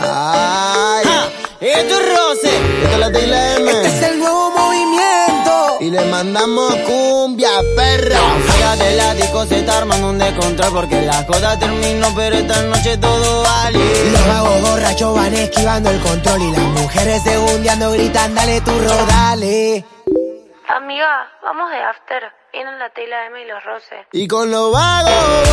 Ay, Esto es Rose. esta es la tecla M. Este es el nuevo movimiento. Y le mandamos cumbia, perra. Fuera de la disco se está armando un descontrol porque la joda terminó, pero esta noche todo vale. Los vagos borrachos van esquivando el control y las mujeres segundeando gritan, dale tu rodale. Amiga, vamos de after. Vienen la tela M y los roces. Y con los vagos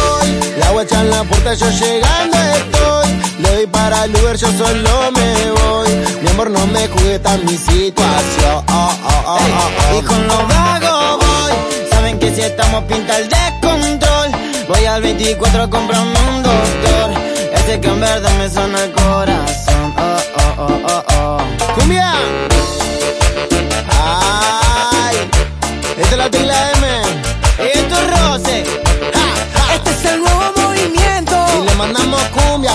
la puerta, yo llegando estoy. Le doy para el Uber, yo solo me voy. Mi amor, no me jugueta mi situación. Oh, oh, oh, oh, oh. Y con los vagos voy, saben que si estamos pinta el descontrol. Voy al 24 a comprarme un doctor. Ese que en verdad me suena el corazón. Oh, oh, oh, oh, oh. ¡Cumbia! ¡Ay! Esta es la tecla M.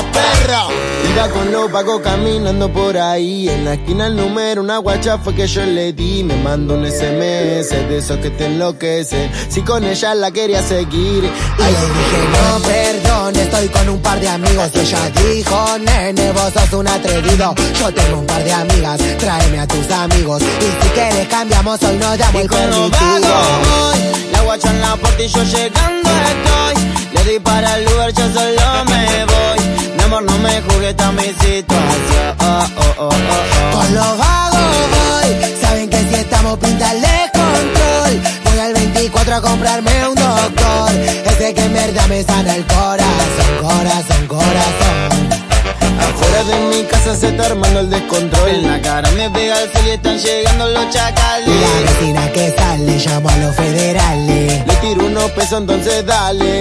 cumbia, perro. Iba con los vagos caminando por ahí. En la esquina el número, una guacha fue que yo le di. Me mandó un SMS de esos que te enloquecen. Si con ella la quería seguir. Y le dije, no, perdón, estoy con un par de amigos. Y ella dijo, nene, vos sos un atrevido. Yo tengo un par de amigas, tráeme a tus amigos. Y si quieres cambiamos, hoy nos damos Y el con los vagos la guacha en la puerta y yo llegando estoy. Jugueta mi situación. Oh, oh, oh. Con los vagos voy, saben que si estamos pinta el descontrol. Voy al 24 a comprarme un doctor, ese que en verdad me sana el corazón, corazón, corazón. Afuera de mi casa se está armando el En descontrol. la cara me pega el sol y están llegando los Y la chacales. vecina que sale llamo a los federales. Le tiro unos pesos, entonces dale.